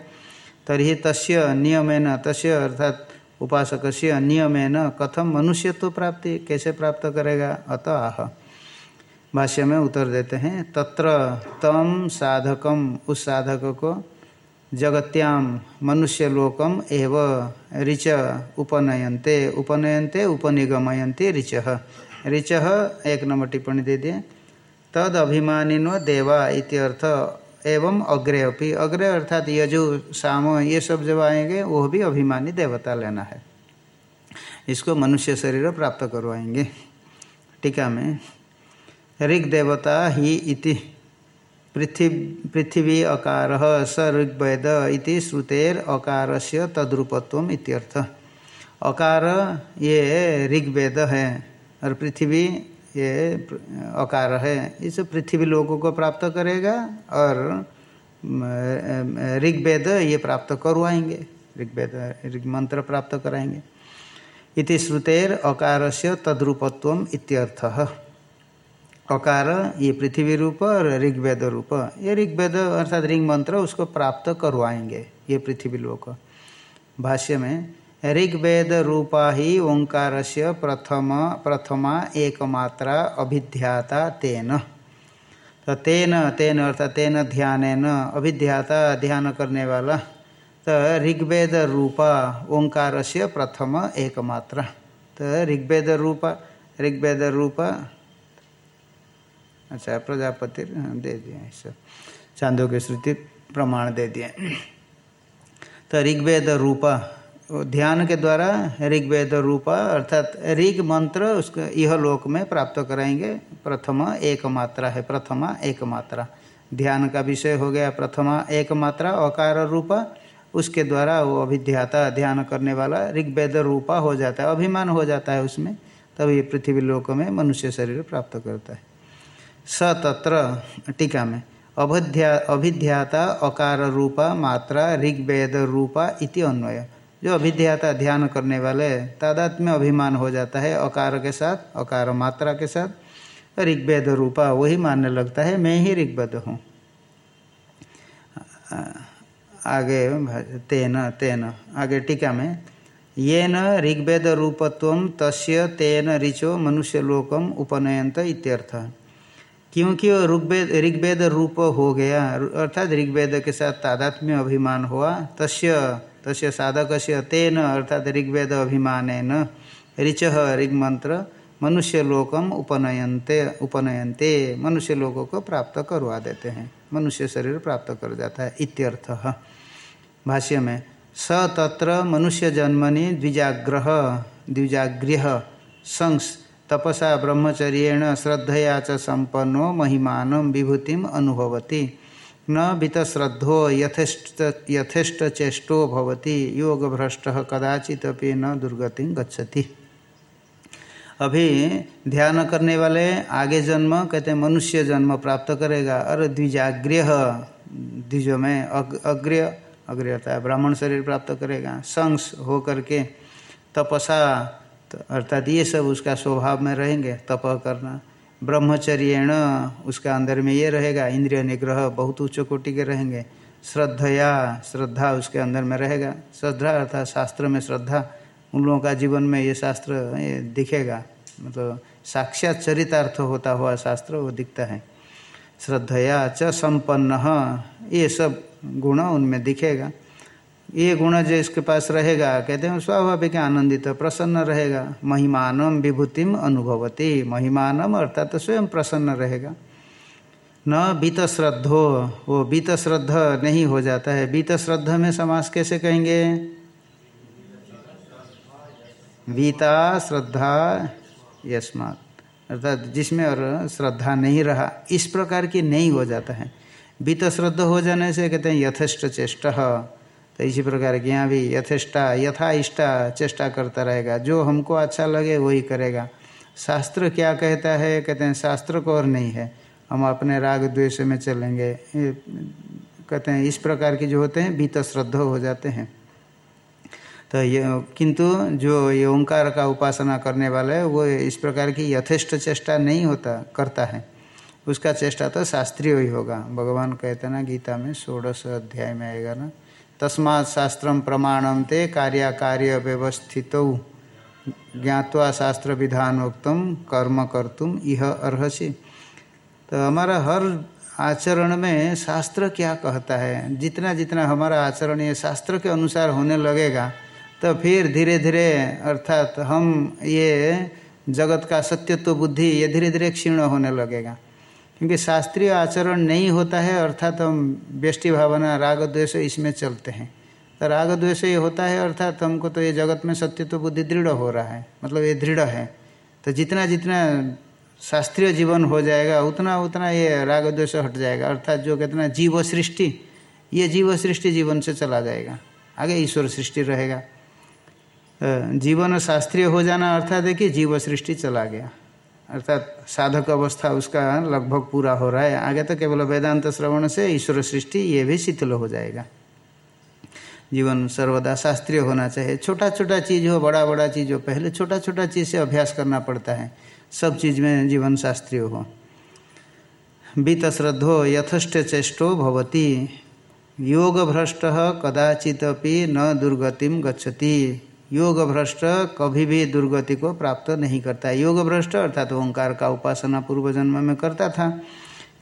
तरी तस्य नियमेन, तस्य अर्थात उपासक से नियमेन कथम मनुष्य तो प्राप्ति कैसे प्राप्त करेगा? अत आह भाष्य में उत्तर देते हैं, तत्र तम साधकम, उस साधक को जगत्याम मनुष्य लोकम एव ऋच उपनयनते उपनयनते उपनिगमयंते ऋच। ऋच एक नंबर टिप्पणी दे दिए। तद अभिमानिनो देवा इत्यर्थ एवं अग्रे अपि। अग्रे अर्थात यजु साम, ये सब जब आएँगे वो भी अभिमानी देवता लेना है। इसको मनुष्य शरीर प्राप्त करवाएँगे। टीका में, ऋग देवता ही इति। पृथ्वी पृथ्वी अकार स ऋग्वेद इति श्रुतेर अकार से तद्रुपत्व इत्यर्थ। अकार ये ऋग्वेद है, और पृथ्वी ये अकार है। इस पृथ्वी लोगों को प्राप्त करेगा, और ऋग्वेद ये प्राप्त करवाएँगे। ऋग्वेद, ऋग मंत्र प्राप्त कराएँगे। इति श्रुतेर अकार से तद्रुपत्व इत्यर्थः। अकार ये पृथ्वी रूप और ऋग्वेद रूप। ये ऋग्वेद अर्थात ऋग मंत्र, उसको प्राप्त करवाएँगे, ये पृथ्वी लोक। भाष्य में, ऋग्वेद रूपा ही ओंकार से प्रथम, प्रथमा एकमात्रा अभिध्याता तेन। तो तेन तेन अर्थात तेन ध्यान अभिध्याता ध्यान करने वाला। तो ऋग्वेद रूपा ओंकार से प्रथम एकमात्रा। तो ऋग्वेद रूपा ऋग्वेद रूपा अच्छा प्रजापति दे दिए ऐसा। चांदो के श्रुति प्रमाण दे दिए। तो ऋग्वेद रूपा ध्यान के द्वारा ऋग्वेद रूपा, अर्थात ऋग मंत्र, उसको यह लोक में प्राप्त कराएँगे। प्रथमा एक मात्रा है, प्रथमा एक मात्रा। ध्यान का विषय हो गया प्रथमा एक मात्रा, अकार रूपा। उसके द्वारा वो अभिध्याता, ध्यान करने वाला ऋग्वेद रूपा हो जाता है, अभिमान हो जाता है उसमें। तब ये पृथ्वी लोक में मनुष्य शरीर प्राप्त करता है। स तत्र टीका में। अभिध्या, अभिध्याता अकार रूपा मात्रा, ऋग्वेद रूपा इति अन्वय। जो अभिध्याता ध्यान करने वाले तादात्म्य अभिमान हो जाता है अकार के साथ, अकार मात्रा के साथ, ऋग्वेद रूपा वही मानने लगता है, मैं ही ऋग्वेद हूँ। आगे तेन तेन, आगे टीका में। ये न ऋग्वेद रूपत्व तस्य तेन ऋचो मनुष्यलोकम उपनयंत इत्यर्थ। क्योंकि वो ऋग्वेद ऋग्वेद रूप हो गया। अर्थात ऋग्वेद के साथ तादात्म्य अभिमान हुआ। तस्य तस्य साधक से तेन, अर्थात ऋग्वेद अभिमान ऋच ऋग्मंत्र मनुष्य लोकम उपनयनते उपनयनते। मनुष्य लोगों को प्राप्त करवा देते हैं। मनुष्य शरीर प्राप्त कर जाता है, इत्यर्थ। भाष्य में स तत्र मनुष्य जन्मनि द्विजाग्रह द्विजागृह संस तपसा ब्रह्मचर्येण श्रद्धया च संपन्नो महिमान विभूति अनुभवती। न वितश्रद्धो यथेष्ट यथेष्ट भवति। योग भ्रष्ट कदाचित न दुर्गति गच्छति। अभी ध्यान करने वाले आगे जन्म, कहते हैं, मनुष्य जन्म प्राप्त करेगा। और द्विजाग्रह, द्विज में अग्रह अग्रह होता है ब्राह्मण शरीर प्राप्त करेगा। संस हो करके तपसा तो अर्थात ये सब उसका स्वभाव में रहेंगे, तप करना। ब्रह्मचर्यण उसका अंदर में ये रहेगा, इंद्रिय निग्रह बहुत उच्च कोटि के रहेंगे। श्रद्धया, श्रद्धा उसके अंदर में रहेगा। श्रद्धा अर्थात शास्त्र में श्रद्धा, उन लोगों का जीवन में ये शास्त्र, ये दिखेगा। मतलब साक्षात चरितार्थ होता हुआ शास्त्र वो दिखता है। श्रद्धया च संपन्न, ये सब गुण उनमें दिखेगा। ये गुण जो इसके पास रहेगा, कहते हैं, स्वाभाविक आनंदित, प्रसन्न रहेगा। महिमानम विभूतिम अनुभवती। महिमानम अर्थात तो स्वयं प्रसन्न रहेगा। न बीत श्रद्धो वो बीत श्रद्ध नहीं हो जाता है। बीत श्रद्ध में समास कैसे कहेंगे? बीता श्रद्धा यस्मात। अर्थात जिसमें और श्रद्धा नहीं रहा, इस प्रकार की नहीं हो जाता है। बीत श्रद्ध हो जाने से कहते हैं, यथेष्ट चेष्ट। तो इसी प्रकार की यहाँ भी यथेष्टा यथा इष्टा चेष्टा करता रहेगा। जो हमको अच्छा लगे वही करेगा। शास्त्र क्या कहता है? कहते हैं, शास्त्र को और नहीं है। हम अपने राग द्वेष में चलेंगे। कहते हैं, इस प्रकार के जो होते हैं बीत श्रद्ध हो जाते हैं। तो ये, किंतु जो ये ओंकार का उपासना करने वाला है, वो इस प्रकार की यथेष्ट चेष्टा नहीं होता, करता है। उसका चेष्टा तो शास्त्रीय ही होगा। भगवान कहते हैं ना, गीता में षोड़श अध्याय में आएगा ना। तस्मात् शास्त्र प्रमाणम ते कार्य व्यवस्थित ज्ञावा शास्त्र विधानोक्तम कर्म कर्तुम यह अर्सी तो हमारा हर आचरण में शास्त्र क्या कहता है? जितना जितना हमारा आचरण ये शास्त्र के अनुसार होने लगेगा तो फिर धीरे धीरे अर्थात हम ये जगत का सत्यत्व बुद्धि ये धीरे धीरे क्षीण होने लगेगा। क्योंकि शास्त्रीय आचरण नहीं होता है, अर्थात हम व्यष्टि भावना, राग द्वेष इसमें चलते हैं। तो राग द्वेष ये होता है, अर्थात हमको तो ये जगत में सत्य तो बुद्धि दृढ़ हो रहा है मतलब ये दृढ़ है। तो जितना जितना शास्त्रीय जीवन हो जाएगा, उतना उतना ये राग द्वेष हट जाएगा, अर्थात जो कितना जीव सृष्टि, ये जीव सृष्टि जीवन से चला जाएगा, आगे ईश्वर सृष्टि रहेगा। जीवन शास्त्रीय हो जाना, अर्थात है कि जीव सृष्टि चला गया। अर्थात साधक अवस्था उसका लगभग पूरा हो रहा है। आगे तो केवल वेदांत श्रवण से ईश्वर सृष्टि, ये भी शीतल हो जाएगा। जीवन सर्वदा शास्त्रीय होना चाहिए। छोटा छोटा चीज़ हो बड़ा बड़ा चीज़ हो, पहले छोटा छोटा चीज़ से अभ्यास करना पड़ता है। सब चीज़ में जीवन शास्त्रीय हो। बीत श्रद्धो यथष्ट चेष्टो भवती। योग भ्रष्ट कदाचित न दुर्गतिम गच्छति। योग भ्रष्ट कभी भी दुर्गति को प्राप्त नहीं करता है। योग भ्रष्ट अर्थात तो ओंकार का उपासना पूर्व जन्म में करता था,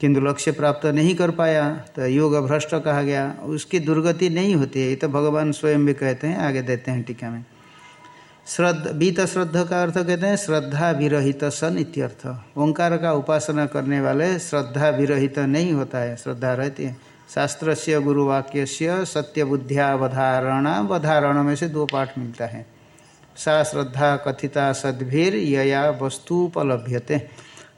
किंतु लक्ष्य प्राप्त नहीं कर पाया तो योग भ्रष्ट कहा गया, उसकी दुर्गति नहीं होती है। ये तो भगवान स्वयं भी कहते हैं, आगे देते हैं टीका में। श्रद्ध, बीत श्रद्ध का अर्थ कहते हैं, श्रद्धा विरहित सन इत्यर्थ। ओंकार का उपासना करने वाले श्रद्धा विरहित नहीं होता है, श्रद्धा रहती है। शास्त्र से गुरुवाक्य से सत्य बुद्धियावधारणा वधारण में से दो पाठ मिलता है। सा श्रद्धा कथिता सद्भिर यया वस्तुपलभ्यते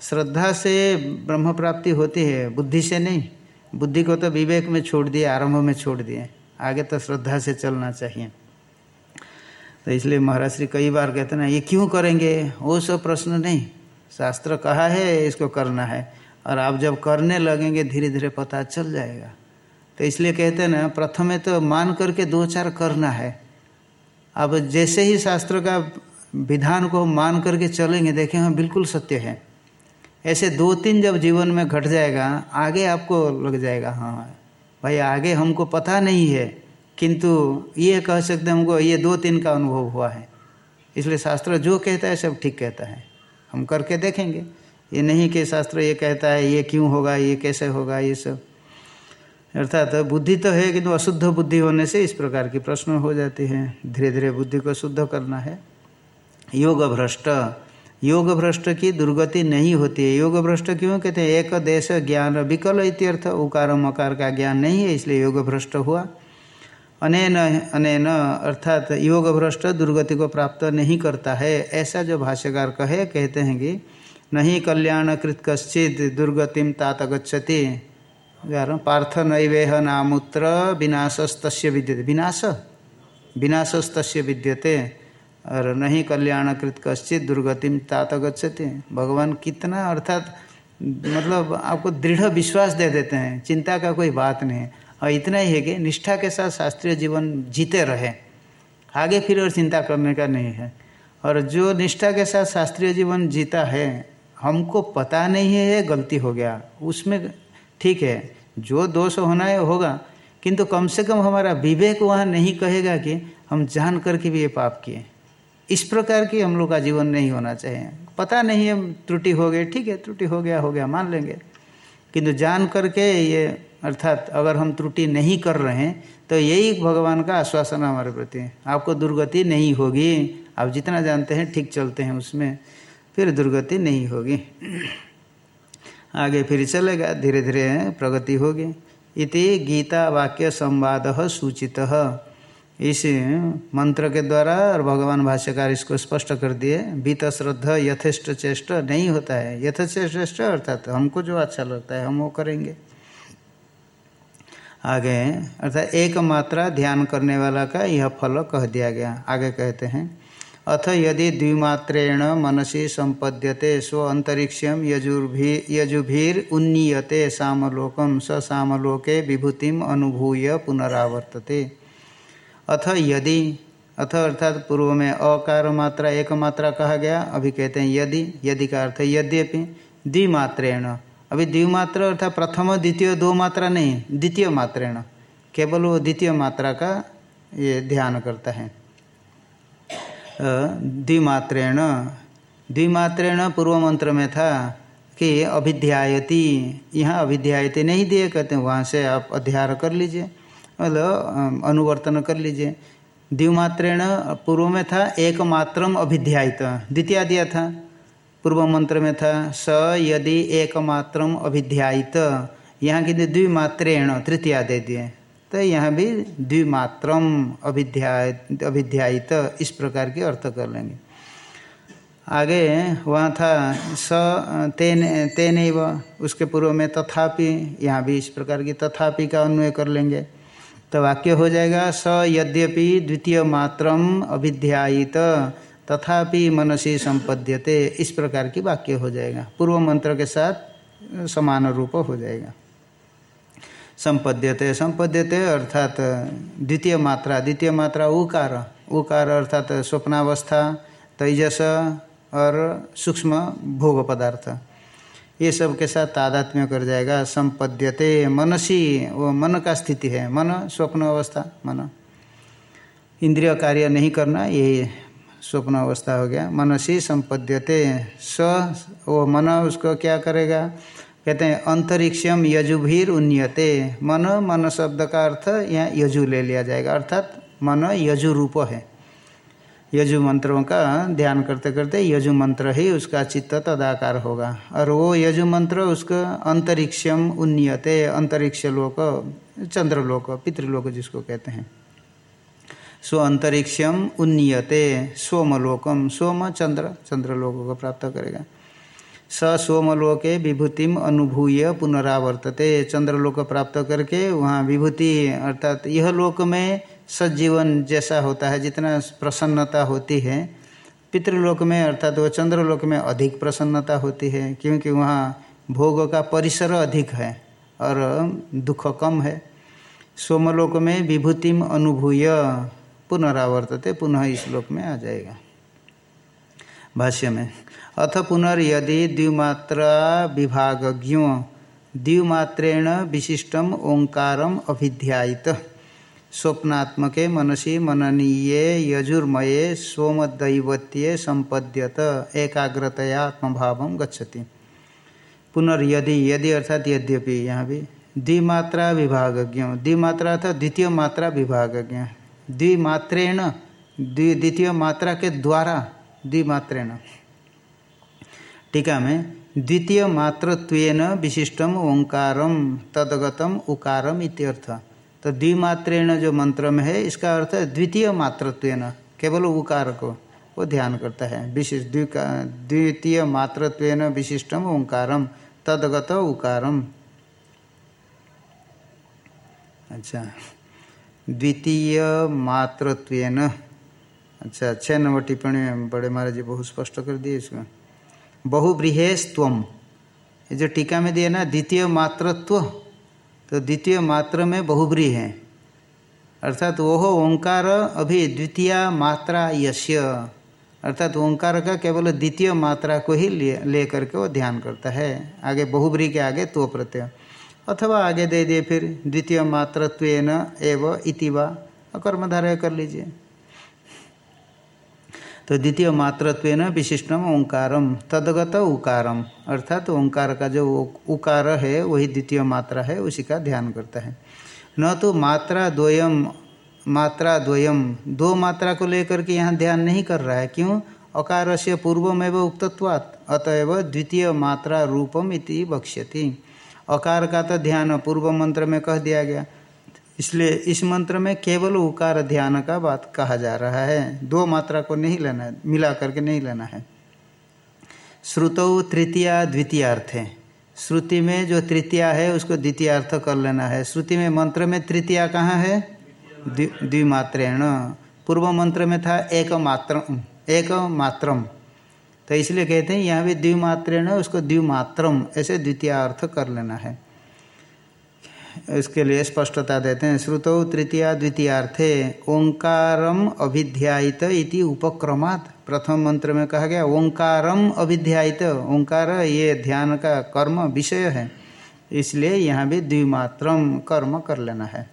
श्रद्धा से ब्रह्म प्राप्ति होती है, बुद्धि से नहीं। बुद्धि को तो विवेक में छोड़ दिए, आरंभ में छोड़ दिए। आगे तो श्रद्धा से चलना चाहिए। तो इसलिए महाराज श्री कई बार कहते ना ये क्यों करेंगे? वो सब प्रश्न नहीं। शास्त्र कहा है, इसको करना है। और आप जब करने लगेंगे धीरे धीरे पता चल जाएगा। तो इसलिए कहते हैं ना, प्रथमे तो मान करके दो चार करना है। अब जैसे ही शास्त्र का विधान को मान करके चलेंगे, देखें हाँ बिल्कुल सत्य है। ऐसे दो तीन जब जीवन में घट जाएगा, आगे आपको लग जाएगा हाँ भाई, आगे हमको पता नहीं है, किंतु ये कह सकते हमको, ये दो तीन का अनुभव हुआ है। इसलिए शास्त्र जो कहता है, सब ठीक कहता है। हम करके देखेंगे। ये नहीं कि शास्त्र ये कहता है, ये क्यों होगा, ये कैसे होगा, ये सब। अर्थात तो बुद्धि तो है, किंतु अशुद्ध बुद्धि होने से इस प्रकार की प्रश्न हो जाती है। धीरे धीरे बुद्धि को शुद्ध करना है। योग भ्रष्ट योग भ्रष्ट की दुर्गति नहीं होती है। योग भ्रष्ट क्यों? कहते हैं, एक देश ज्ञान विकल इत्यर्थ, उकार मकार का ज्ञान नहीं है, इसलिए योग भ्रष्ट हुआ। अनेन अनेन, अर्थात योग भ्रष्ट दुर्गति को प्राप्त नहीं करता है। ऐसा जो भाष्यकार कहे, कहते हैं कि नहीं कल्याण कृत कश्चित दुर्गतिम तात गच्छति पार्थ नैवेह नामूत्र विनाशस्त विद्यते। विनाश? विनाशस्त विद्यते। और नहीं कल्याणकृत कश्चित दुर्गतिम तात गच्छते भगवान कितना, अर्थात मतलब आपको दृढ़ विश्वास दे देते हैं। चिंता का कोई बात नहीं है। और इतना ही है कि निष्ठा के साथ शास्त्रीय जीवन जीते रहे। आगे फिर और चिंता करने का नहीं है। और जो निष्ठा के साथ शास्त्रीय जीवन जीता है हमको पता नहीं है ये गलती हो गया। उसमें ठीक है, जो दोष होना है होगा, किंतु कम से कम हमारा विवेक वहाँ नहीं कहेगा कि हम जान करके भी ये पाप किए। इस प्रकार की हम लोग का जीवन नहीं होना चाहिए। पता नहीं है, त्रुटि हो गई, ठीक है, त्रुटि हो गया हो गया, मान लेंगे। किंतु जान करके ये, अर्थात अगर हम त्रुटि नहीं कर रहे हैं तो यही भगवान का आश्वासन हमारे प्रति। आपको दुर्गति नहीं होगी। आप जितना जानते हैं, ठीक चलते हैं उसमें। फिर दुर्गति नहीं होगी। आगे फिर चलेगा धीरे धीरे प्रगति होगी। इति गीता वाक्य संवाद सूचित। इस मंत्र के द्वारा और भगवान भाष्यकार इसको स्पष्ट कर दिए, बीत श्रद्धा यथेष्ट चेष्ट नहीं होता है। यथेष्ट अर्थात हमको जो अच्छा लगता है, हम वो करेंगे। आगे, अर्थात एक मात्रा ध्यान करने वाला का यह फल कह दिया गया। आगे कहते हैं अथ यदि द्विमात्रेण मनसी संपद्यते स्व अंतरिक्षम यजुर्भी यजुभीर उन्नीयते सामलोकम स सामलोके विभूतिम अनुभूय पुनरावर्तते। अथ यदि अथ अर्थात पूर्व में अकार मात्रा, एक मात्रा कहा गया, अभी कहते हैं यदि यदि का अर्थ यद्यपि, द्विमात्रेण। अभी द्विमात्र अर्थात प्रथम, द्वितीय, दो मात्रा नहीं, द्वितीय मात्रेण। केवल वो द्वितीय मात्रा का ये ध्यान करता है। द्विमात्रेण। द्विमात्रेण पूर्व मंत्र में था कि अभिध्यायती। यहाँ अभिध्यायती नहीं दिए, कहते वहाँ से आप अध्याय कर लीजिए मतलब अनुवर्तन कर लीजिए। द्विमात्रेण पूर्व में था एक मात्रम अभिध्यायित। द्वितीय दिया था पूर्व मंत्र में था स यदि एकमात्रम अभिध्यायित। यहाँ की द्विमात्रेण तृतीया दे दिए। तो यहाँ भी द्विमात्रम अभिध्याय, अभिध्यायित इस प्रकार के अर्थ कर लेंगे। आगे वहाँ था स, तेन तेन उसके पूर्व में तथापि, यहाँ भी इस प्रकार की तथापि का अन्वय कर लेंगे। तो वाक्य हो जाएगा, स यद्यपि द्वितीय मात्रम अभिध्यायित, तथापि मनसी संपद्यते, इस प्रकार की वाक्य हो जाएगा। पूर्व मंत्र के साथ समान रूप हो जाएगा। संपद्यते संपद्यते अर्थात द्वितीय मात्रा द्वितीय मात्रा उकार। उकार अर्थात स्वप्नावस्था, तेजस और सूक्ष्म भोग पदार्थ। ये सब के साथ तादात्म्य कर जाएगा संपद्यते मनसी। वो मन का स्थिति है, मन, स्वप्न अवस्था, मन। इंद्रिय कार्य नहीं करना, ये स्वप्न अवस्था हो गया। मनसी संपद्यते, स, वो मन उसको क्या करेगा? कहते हैं, अंतरिक्षम यजुभीर उन्नयते मन मन शब्द का अर्थ यहाँ यजु ले लिया जाएगा, अर्थात मन यजु रूप है। यजु मंत्रों का ध्यान करते करते यजु मंत्र ही उसका चित्त तदाकार होगा। और वो यजु मंत्र उसका अंतरिक्षम उन्नीयते अंतरिक्ष लोक, चंद्रलोक, पितृलोक जिसको कहते हैं। स्व अंतरिक्षम उन्नीयते सोमलोकम, सोम चंद्र, चंद्रलोक को प्राप्त करेगा। स सोमलोके विभूतिम अनुभूय पुनरावर्तते। चंद्रलोक प्राप्त करके वहाँ विभूति, अर्थात यह लोक में सजीवन जैसा होता है, जितना प्रसन्नता होती है। पितृलोक में, अर्थात वो चंद्रलोक में अधिक प्रसन्नता होती है, क्योंकि वहाँ भोग का परिसर अधिक है और दुख कम है। सोमलोक में विभूतिम अनुभूय पुनरावर्तते, पुनः इस लोक में आ जाएगा। भाष्य में अथ पुनर्यदि द्विमात्रा विभागज्ञो, द्विमात्रेण विशिष्टम ओंकार अभिध्यायित। स्वप्नात्मके मनसी मननीये यजुर्मये सोमदैवत्ये संपद्यत एकाग्रतया आत्मभाव गच्छति। पुनर्यदि यदि अर्थात यद्यपि यहाँ भी, द्विमात्रा विभागज्ञ, द्विमात्रा अर्थात द्वितीय मात्रा विभागज्ञ। द्विमात्रेण द्वितीय मात्रा के द्वारा द्विमात्रेण। टीका में द्वितीय मात्रत्वेन विशिष्टम ओंकारम तदगतम इत्यर्थ। तो द्विमात्रेण जो मंत्र में है, इसका अर्थ द्वितीय मात्रत्वेन केवल उकार को वो ध्यान करता है। विशिष्ट द्वितीय मात्रत्वेन विशिष्टम ओंकारम तदगत उकारम। अच्छा। द्वितीय मातृत्वेन अच्छा छः नंबर टिप्पणी बड़े महाराज जी बहुत स्पष्ट कर दिए इसमें बहुबृहेस्त्वम ये जो टीका में दिया ना द्वितीय मातृत्व तो द्वितीय मात्र में बहुब्री है। अर्थात वह ओंकार अभी द्वितीय मात्रा यश्य अर्थात ओंकार का केवल द्वितीय मात्रा को ही ले, ले करके वो ध्यान करता है। आगे बहुब्री के आगे तो प्रत्यय। अथवा आगे दे दिए फिर द्वितीय मात्रत्व एव इति वा कर्मधारय कर लीजिए। तो द्वितीय मात्रत्व विशिष्टम ओंकारम, तदगत उकारम। अर्थात तो ओंकार का जो उकार है, वही द्वितीय मात्रा है, उसी का ध्यान करता है। न तो मात्रा द्वयम मात्रा द्वयम दो मात्रा को लेकर के यहाँ ध्यान नहीं कर रहा है। क्यों? अकार से पूर्वमेव उक्तत्वात्, अतएव द्वितीय मात्रा रूपम इति बक्ष्यति अकार का तो ध्यान पूर्व मंत्र में कह दिया गया। इसलिए इस मंत्र में केवल उकार ध्यान का बात कहा जा रहा है। दो मात्रा को नहीं लेना है मिला करके नहीं लेना है। श्रुतौ तृतीया द्वितीयार्थ। है श्रुति में जो तृतीया है, उसको द्वितीयार्थ कर लेना है। श्रुति में मंत्र में तृतीया कहाँ है? द्विमात्रेण। पूर्व मंत्र में था एक मात्र एक मात्रम तो इसलिए कहते हैं, यहाँ भी द्विमात्रेण, उसको द्विमात्रम, ऐसे द्वितीय अर्थ कर लेना है। इसके लिए स्पष्टता देते हैं। श्रुतौ तृतीया द्वितीयार्थे, ओंकारम अभिध्यायित इति उपक्रमात्। प्रथम मंत्र में कहा गया, ओंकारम अभिध्यायित। ओंकार ये ध्यान का कर्म विषय है, इसलिए यहाँ भी द्विमात्रम कर्म कर लेना है।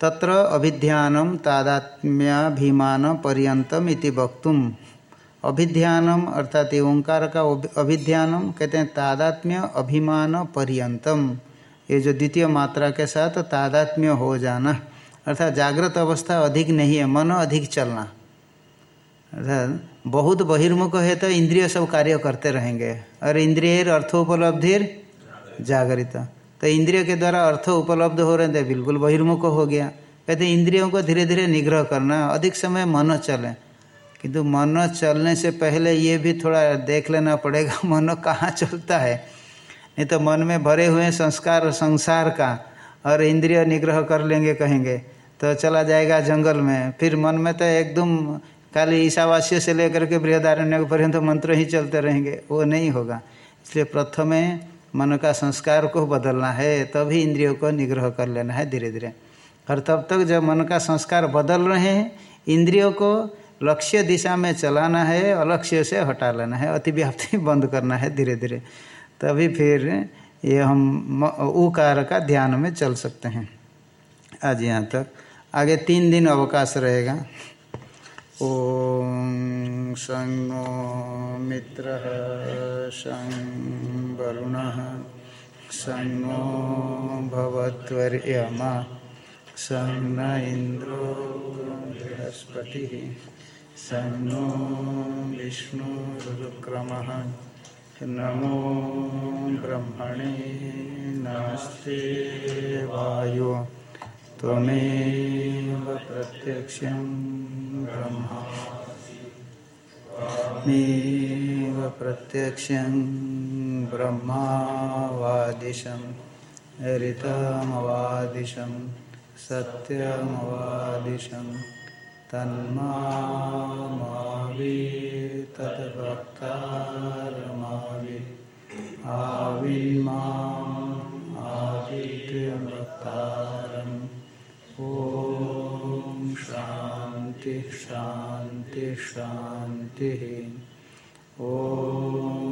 तत्र अभिध्यानम तादात्म्याभिमान पर्यंतम इति वक्तुम। अभिध्यानम अर्थात ओंकार का अभिध्यानम कहते हैं तादात्म्य अभिमान पर्यंतम ये जो द्वितीय मात्रा के साथ तादात्म्य हो जाना। अर्थात जागृत अवस्था अधिक नहीं है, मन अधिक चलना। अर्थात बहुत बहिर्मुख है तो इंद्रिय सब कार्य करते रहेंगे। और इंद्रिय अर्थोपलब्धिर जागृत। तो इंद्रिय के द्वारा अर्थ उपलब्ध हो रहे थे बिल्कुल बहिर्मुख हो गया। कहते इंद्रियों को धीरे धीरे निग्रह करना, अधिक समय मन चले। किंतु मन चलने से पहले ये भी थोड़ा देख लेना पड़ेगा, मन कहाँ चलता है? नहीं तो मन में भरे हुए संस्कार संसार का और इंद्रिय निग्रह कर लेंगे कहेंगे। तो चला जाएगा जंगल में। फिर मन में तो एकदम खाली ईशावास्य से लेकर के बृहदारण्य पर्यंत मंत्र ही चलते रहेंगे। वो नहीं होगा। इसलिए प्रथम मन का संस्कार को बदलना है, तभी इंद्रियों को निग्रह कर लेना है धीरे धीरे और तब तक जब मन का संस्कार बदल रहे हैं, इंद्रियों को लक्ष्य दिशा में चलाना है, अलक्ष्य से हटा लेना है, अतिव्याप्ति बंद करना है धीरे धीरे तभी फिर ये हम उकार का ध्यान में चल सकते हैं। आज यहाँ तक। आगे तीन दिन अवकाश रहेगा। ओम संगो मित्र संग वरुण संगो भवत्वर्यमा संग इंद्रो बृहस्पति संगो विष्णुरुक्रमः नमो ब्रह्मणे नमस्ते वायु। त्वमेव प्रत्यक्षं ब्रह्मामेव प्रत्यक्षं ब्रह्मावादिशं ऋतमवादिशं सत्यमवादिशम् तन्मावि तद्भक्तारमावि आविर्माम् आदित्यभक्तारम् ॐ शान्ति शान्ति शान्तिः। ॐ